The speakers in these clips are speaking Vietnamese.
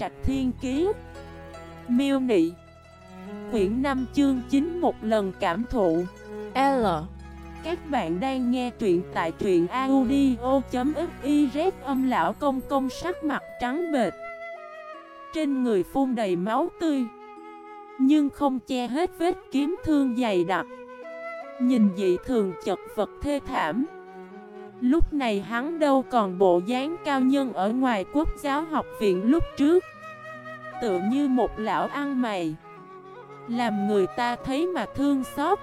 Trạch Thiên Kiế Miêu Nị. Quyển 5 chương 9 một lần cảm thụ. L. Các bạn đang nghe truyện tại truyện audio.xyz Âm lão công công sắc mặt trắng bệt Trên người phun đầy máu tươi. Nhưng không che hết vết kiếm thương dày đặc. Nhìn dị thường chật vật thê thảm. Lúc này hắn đâu còn bộ dáng cao nhân ở ngoài quốc giáo học viện lúc trước. Tựa như một lão ăn mày. Làm người ta thấy mà thương xót.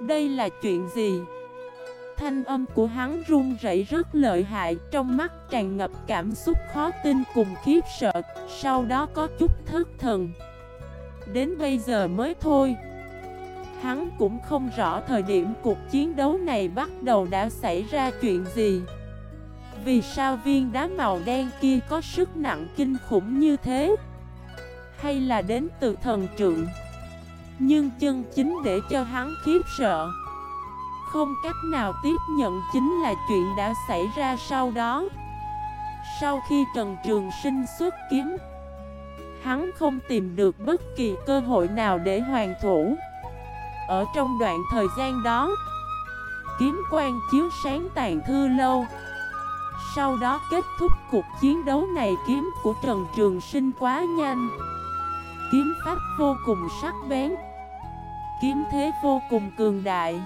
Đây là chuyện gì? Thanh âm của hắn run rẩy rất lợi hại, Trong mắt tràn ngập cảm xúc khó tin cùng khiếp sợ, Sau đó có chút thất thần. Đến bây giờ mới thôi. Hắn cũng không rõ thời điểm cuộc chiến đấu này bắt đầu đã xảy ra chuyện gì. Vì sao viên đá màu đen kia có sức nặng kinh khủng như thế? Hay là đến từ thần trượng? Nhưng chân chính để cho hắn khiếp sợ, Không cách nào tiếp nhận chính là chuyện đã xảy ra sau đó. Sau khi Trần Trường Sinh xuất kiếm, Hắn không tìm được bất kỳ cơ hội nào để hoàn thủ ở trong đoạn thời gian đó. Kiếm quang chiếu sáng tàn thư lâu. Sau đó kết thúc cuộc chiến đấu này, kiếm của Trần Trường Sinh quá nhanh. Kiếm pháp vô cùng sắc bén. Kiếm thế vô cùng cường đại.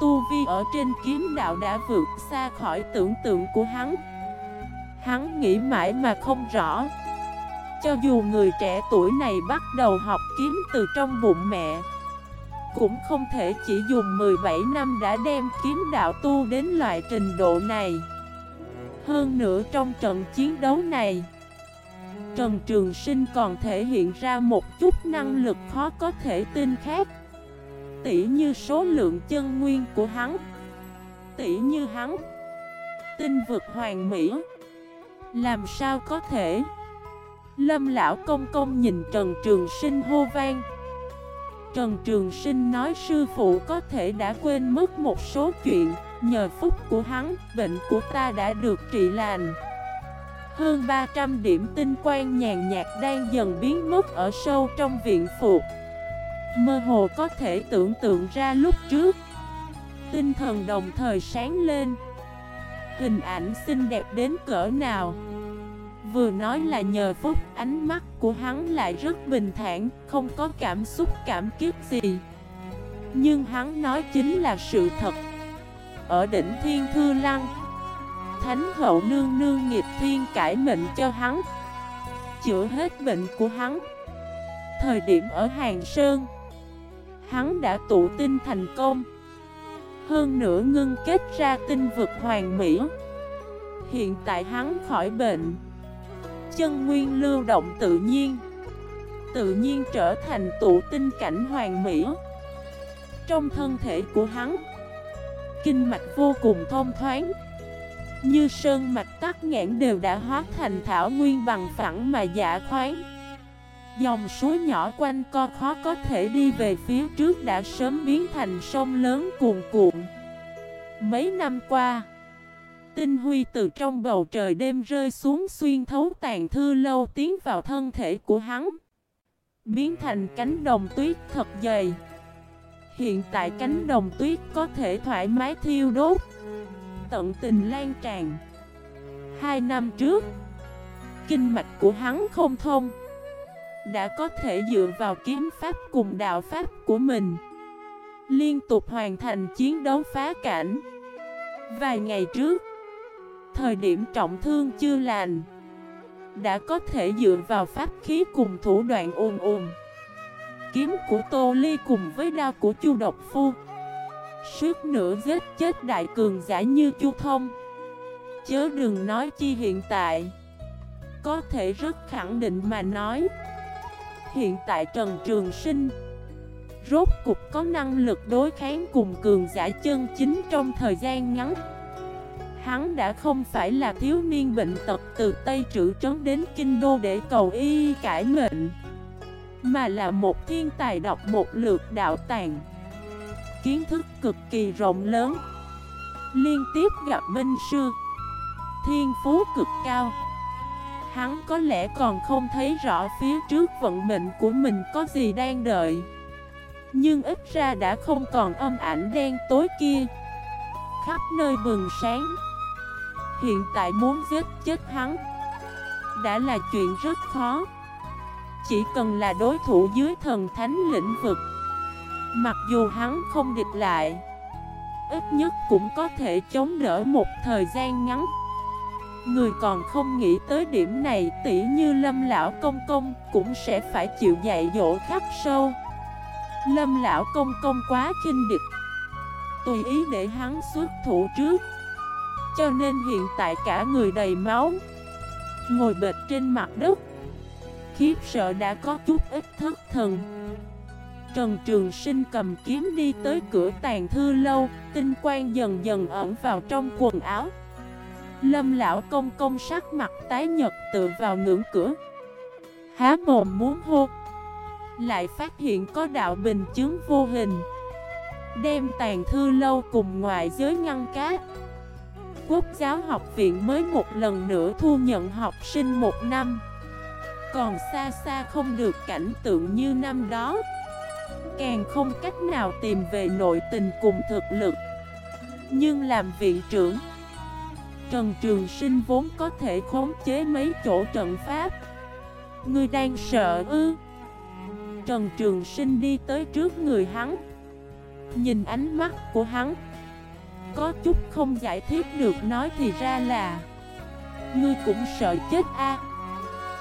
Tu vi ở trên kiếm đạo đã vượt xa khỏi tưởng tượng của hắn. Hắn nghĩ mãi mà không rõ. Cho dù người trẻ tuổi này bắt đầu học kiếm từ trong bụng mẹ cũng không thể chỉ dùng 17 năm đã đem kiếm đạo tu đến loại trình độ này. Hơn nữa trong trận chiến đấu này, Trần Trường Sinh còn thể hiện ra một chút năng lực khó có thể tin khác. Tỉ như số lượng chân nguyên của hắn, Tỉ như hắn, Tinh vực hoàng mỹ, Làm sao có thể? Lâm lão công công nhìn Trần Trường Sinh hô vang. Trần Trường Sinh nói sư phụ có thể đã quên mất một số chuyện. Nhờ phúc của hắn, bệnh của ta đã được trị lành. Hơn 300 điểm tinh quang nhàn nhạt đang dần biến mất ở sâu trong viện phục. Mơ hồ có thể tưởng tượng ra lúc trước. Tinh thần đồng thời sáng lên. Hình ảnh xinh đẹp đến cỡ nào? Vừa nói là nhờ phúc ánh mắt của hắn lại rất bình thản, Không có cảm xúc, cảm kiếp gì. Nhưng hắn nói chính là sự thật. Ở đỉnh thiên thư lăng, Thánh hậu nương nương nghiệp thiên cải mệnh cho hắn, Chữa hết bệnh của hắn. Thời điểm ở Hàng Sơn, Hắn đã tụ tinh thành công, Hơn nữa ngưng kết ra tinh vực hoàng mỹ. Hiện tại hắn khỏi bệnh chân nguyên lưu động tự nhiên Tự nhiên trở thành tụ tinh cảnh hoàng mỹ. Trong thân thể của hắn, Kinh mạch vô cùng thông thoáng, Như sơn mạch tắc nghẽn đều đã hóa thành thảo nguyên bằng phẳng mà dạ khoáng. Dòng suối nhỏ quanh co khó có thể đi về phía trước đã sớm biến thành sông lớn cuồn cuộn. Mấy năm qua Tinh huy từ trong bầu trời đêm rơi xuống xuyên thấu tàn thư lâu tiến vào thân thể của hắn. Biến thành cánh đồng tuyết thật dày. Hiện tại cánh đồng tuyết có thể thoải mái thiêu đốt. Tận tình lan tràn. Hai năm trước, Kinh mạch của hắn không thông. Đã có thể dựa vào kiếm pháp cùng đạo pháp của mình. Liên tục hoàn thành chiến đấu phá cảnh. Vài ngày trước thời điểm trọng thương chưa lành, Đã có thể dựa vào pháp khí cùng thủ đoạn ồn ồn Kiếm của Tô Ly cùng với đao của Chu Độc Phu Suốt nửa giết chết đại cường giả như Chu Thông. Chớ đừng nói chi hiện tại, Có thể rất khẳng định mà nói, Hiện tại Trần Trường Sinh Rốt cục có năng lực đối kháng cùng cường giả chân chính trong thời gian ngắn. Hắn đã không phải là thiếu niên bệnh tật từ Tây Trữ Trấn đến Kinh Đô để cầu y cải mệnh, Mà là một thiên tài đọc một lượt đạo tàng Kiến thức cực kỳ rộng lớn. Liên tiếp gặp minh sư. Thiên phú cực cao. Hắn có lẽ còn không thấy rõ phía trước vận mệnh của mình có gì đang đợi. Nhưng ít ra đã không còn âm ảnh đen tối kia. Khắp nơi bừng sáng. Hiện tại muốn giết chết hắn. Đã là chuyện rất khó. Chỉ cần là đối thủ dưới thần thánh lĩnh vực, Mặc dù hắn không địch lại, Ít nhất cũng có thể chống đỡ một thời gian ngắn. Người còn không nghĩ tới điểm này, Tỉ như lâm lão công công Cũng sẽ phải chịu dạy dỗ khắc sâu. Lâm lão công công quá kinh địch. Tùy ý để hắn xuất thủ trước. Cho nên hiện tại cả người đầy máu. Ngồi bệt trên mặt đất. Khiếp sợ đã có chút ít thất thần. Trần Trường Sinh cầm kiếm đi tới cửa tàn thư lâu, Tinh quang dần dần ẩn vào trong quần áo. Lâm lão công công sắc mặt tái nhật tự vào ngưỡng cửa. Há mồm muốn hô. Lại phát hiện có đạo bình chứng vô hình. Đem tàn thư lâu cùng ngoại giới ngăn cát. Quốc giáo học viện mới một lần nữa thu nhận học sinh một năm. Còn xa xa không được cảnh tượng như năm đó. Càng không cách nào tìm về nội tình cùng thực lực. Nhưng làm viện trưởng, Trần Trường Sinh vốn có thể khống chế mấy chỗ trận pháp. Ngươi đang sợ ư? Trần Trường Sinh đi tới trước người hắn. Nhìn ánh mắt của hắn có chút không giải thích được nói thì ra là Ngươi cũng sợ chết a.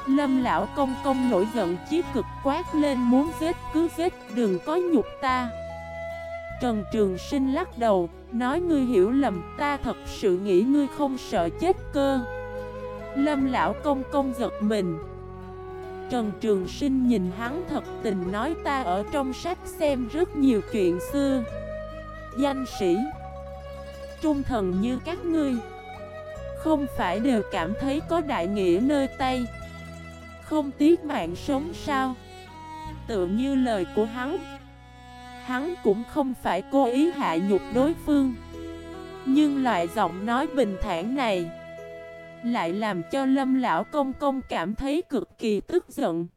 Lâm lão công công nổi giận chí cực quát lên muốn giết cứ giết, đừng có nhục ta. Trần Trường Sinh lắc đầu, Nói ngươi hiểu lầm, ta thật sự nghĩ ngươi không sợ chết cơ. Lâm lão công công giật mình. Trần Trường Sinh nhìn hắn thật tình nói ta ở trong sách xem rất nhiều chuyện xưa. Danh sĩ Trung thần như các ngươi. Không phải đều cảm thấy có đại nghĩa nơi tay. Không tiếc mạng sống sao? Tự như lời của hắn. Hắn cũng không phải cố ý hạ nhục đối phương. Nhưng loại giọng nói bình thản này Lại làm cho lâm lão công công cảm thấy cực kỳ tức giận.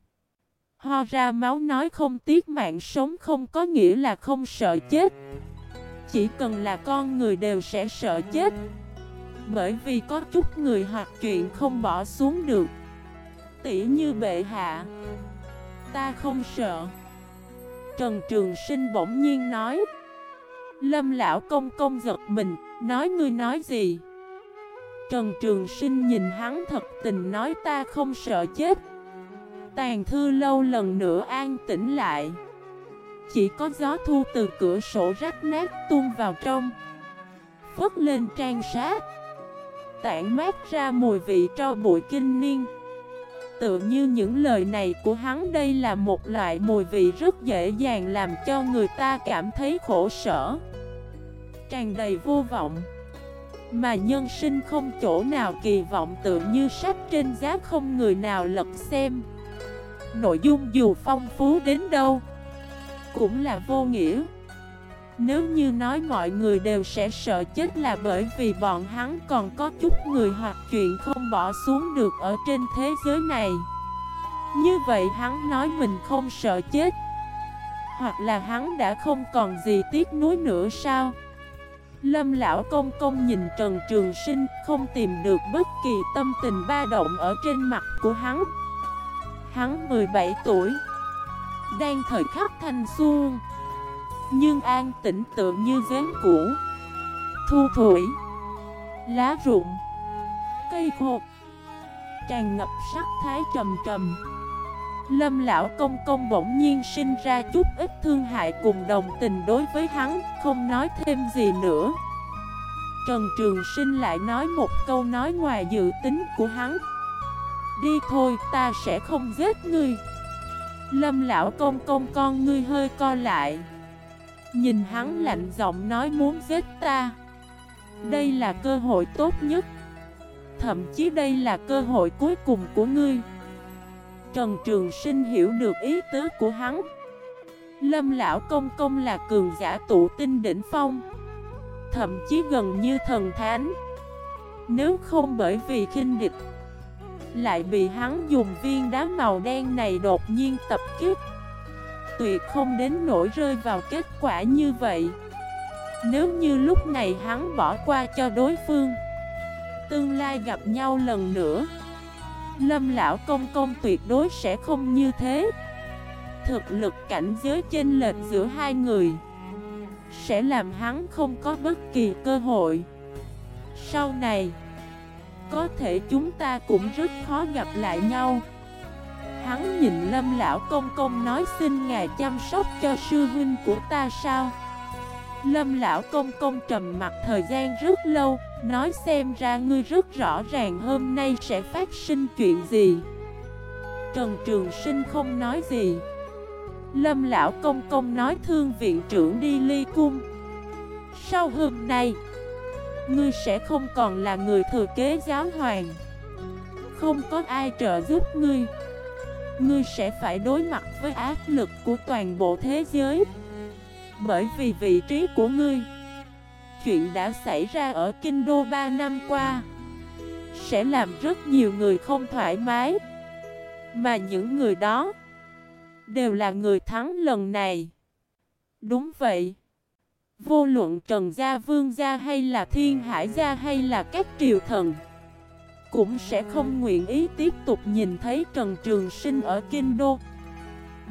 Ho ra máu nói không tiếc mạng sống không có nghĩa là không sợ chết. Chỉ cần là con người đều sẽ sợ chết. Bởi vì có chút người hoặc chuyện không bỏ xuống được. Tỉ như bệ hạ. Ta không sợ. Trần Trường Sinh bỗng nhiên nói. Lâm lão công công giật mình. Nói ngươi nói gì? Trần Trường Sinh nhìn hắn thật tình nói ta không sợ chết. Tàn thư lâu lần nữa an tĩnh lại. Chỉ có gió thu từ cửa sổ rách nát tuôn vào trong. Phất lên trang sát. Tản mát ra mùi vị cho bụi kinh niên. Tự như những lời này của hắn đây là một loại mùi vị rất dễ dàng làm cho người ta cảm thấy khổ sở. Tràn đầy vô vọng. Mà nhân sinh không chỗ nào kỳ vọng tự như sách trên giá không người nào lật xem. Nội dung dù phong phú đến đâu cũng là vô nghĩa. Nếu như nói mọi người đều sẽ sợ chết là bởi vì bọn hắn còn có chút người hoặc chuyện không bỏ xuống được ở trên thế giới này. Như vậy hắn nói mình không sợ chết, Hoặc là hắn đã không còn gì tiếc nuối nữa sao? Lâm lão công công nhìn Trần Trường Sinh không tìm được bất kỳ tâm tình ba động ở trên mặt của hắn. Hắn 17 tuổi đang thời khắc thanh xuân. Nhưng an tĩnh tự như giếng cũ. Thu thủy, Lá rụng, Cây khô Tràn ngập sắc thái trầm trầm. Lâm lão công công bỗng nhiên sinh ra chút ít thương hại cùng đồng tình đối với hắn, Không nói thêm gì nữa. Trần Trường Sinh lại nói một câu nói ngoài dự tính của hắn. Đi thôi, ta sẽ không giết ngươi. Lâm lão công công con ngươi hơi co lại. Nhìn hắn lạnh giọng nói muốn giết ta. Đây là cơ hội tốt nhất. Thậm chí đây là cơ hội cuối cùng của ngươi. Trần Trường Sinh hiểu được ý tứ của hắn. Lâm lão công công là cường giả tụ tinh đỉnh phong. Thậm chí gần như thần thánh. Nếu không bởi vì khinh địch lại bị hắn dùng viên đá màu đen này đột nhiên tập kích. Tuyệt không đến nỗi rơi vào kết quả như vậy. Nếu như lúc này hắn bỏ qua cho đối phương, Tương lai gặp nhau lần nữa, Lâm lão công công tuyệt đối sẽ không như thế. Thực lực cảnh giới chênh lệch giữa hai người Sẽ làm hắn không có bất kỳ cơ hội. Sau này có thể chúng ta cũng rất khó gặp lại nhau. Hắn nhìn lâm lão công công nói xin ngài chăm sóc cho sư huynh của ta sao? Lâm lão công công trầm mặt thời gian rất lâu, Nói xem ra ngươi rất rõ ràng hôm nay sẽ phát sinh chuyện gì. Trần Trường Sinh không nói gì. Lâm lão công công nói thương viện trưởng đi ly cung. Sau hôm nay Ngươi sẽ không còn là người thừa kế giáo hoàng. Không có ai trợ giúp ngươi. Ngươi sẽ phải đối mặt với áp lực của toàn bộ thế giới. Bởi vì vị trí của ngươi, Chuyện đã xảy ra ở Kinh Đô 3 năm qua, Sẽ làm rất nhiều người không thoải mái. Mà những người đó Đều là người thắng lần này. Đúng vậy. Vô luận Trần Gia Vương Gia hay là Thiên Hải Gia hay là các triều thần, Cũng sẽ không nguyện ý tiếp tục nhìn thấy Trần Trường Sinh ở Kinh Đô.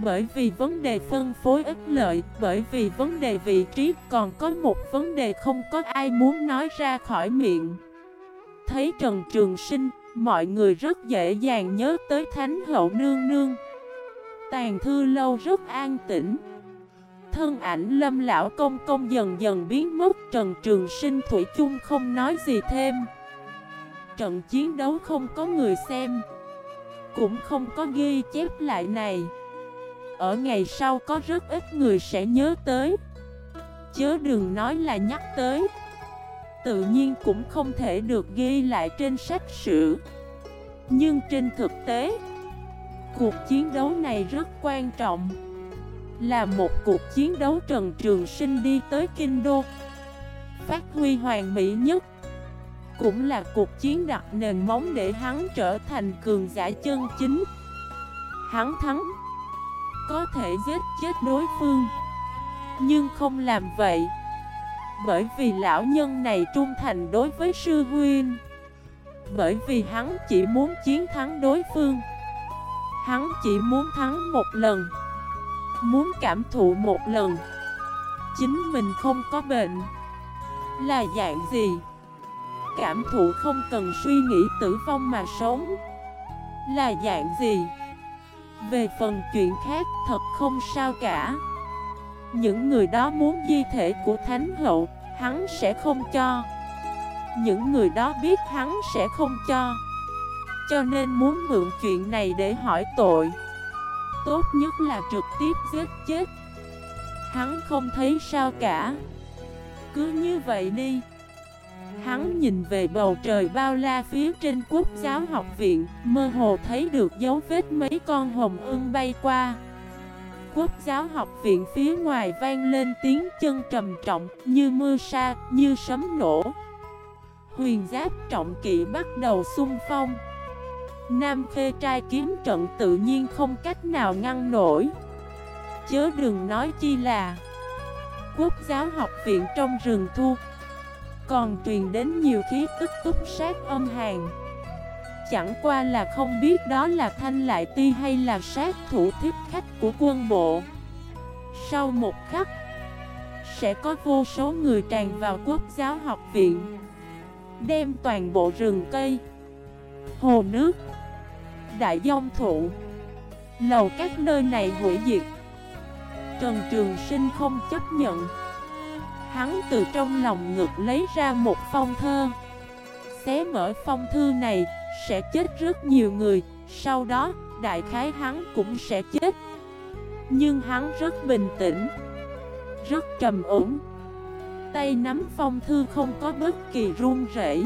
Bởi vì vấn đề phân phối ích lợi, Bởi vì vấn đề vị trí, Còn có một vấn đề không có ai muốn nói ra khỏi miệng. Thấy Trần Trường Sinh, Mọi người rất dễ dàng nhớ tới Thánh Hậu Nương Nương. Tàn thư lâu rất an tĩnh. Thân ảnh lâm lão công công dần dần biến mất, Trần Trường Sinh Thủy chung không nói gì thêm. Trận chiến đấu không có người xem, Cũng không có ghi chép lại này. Ở ngày sau có rất ít người sẽ nhớ tới. Chớ đừng nói là nhắc tới. Tự nhiên cũng không thể được ghi lại trên sách sử. Nhưng trên thực tế, Cuộc chiến đấu này rất quan trọng. Là một cuộc chiến đấu Trần Trường Sinh đi tới Kinh Đô. Phát huy hoàn mỹ nhất Cũng là cuộc chiến đặt nền móng để hắn trở thành cường giả chân chính. Hắn thắng, Có thể giết chết đối phương, Nhưng không làm vậy, Bởi vì lão nhân này trung thành đối với sư huynh. Bởi vì hắn chỉ muốn chiến thắng đối phương, Hắn chỉ muốn thắng một lần. Muốn cảm thụ một lần. Chính mình không có bệnh Là dạng gì? Cảm thụ không cần suy nghĩ tử vong mà sống Là dạng gì? Về phần chuyện khác, thật không sao cả. Những người đó muốn di thể của Thánh Hậu, Hắn sẽ không cho. Những người đó biết hắn sẽ không cho. Cho nên muốn mượn chuyện này để hỏi tội. Tốt nhất là trực tiếp giết chết. Hắn không thấy sao cả. Cứ như vậy đi. Hắn nhìn về bầu trời bao la phía trên quốc giáo học viện Mơ hồ thấy được dấu vết mấy con hồng ưng bay qua. Quốc giáo học viện phía ngoài vang lên tiếng chân trầm trọng Như mưa sa, như sấm nổ. Huyền giáp trọng kỵ bắt đầu xung phong. Nam Khê trai kiếm trận tự nhiên không cách nào ngăn nổi. Chớ đừng nói chi là Quốc giáo học viện trong rừng thu Còn truyền đến nhiều khí tức túc sát âm hàng Chẳng qua là không biết đó là thanh lại ti hay là sát thủ thiết khách của quân bộ. Sau một khắc, Sẽ có vô số người tràn vào quốc giáo học viện, Đem toàn bộ rừng cây, Hồ nước đại dông thụ. Lầu các nơi này hủy diệt. Trần Trường Sinh không chấp nhận. Hắn từ trong lòng ngực lấy ra một phong thơ Xé mở phong thư này, Sẽ chết rất nhiều người. Sau đó, đại khái hắn cũng sẽ chết. Nhưng hắn rất bình tĩnh, Rất trầm ổn. Tay nắm phong thư không có bất kỳ run rẩy.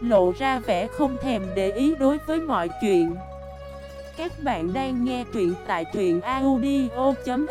Lộ ra vẻ không thèm để ý đối với mọi chuyện. Các bạn đang nghe truyện tại truyện audio.fif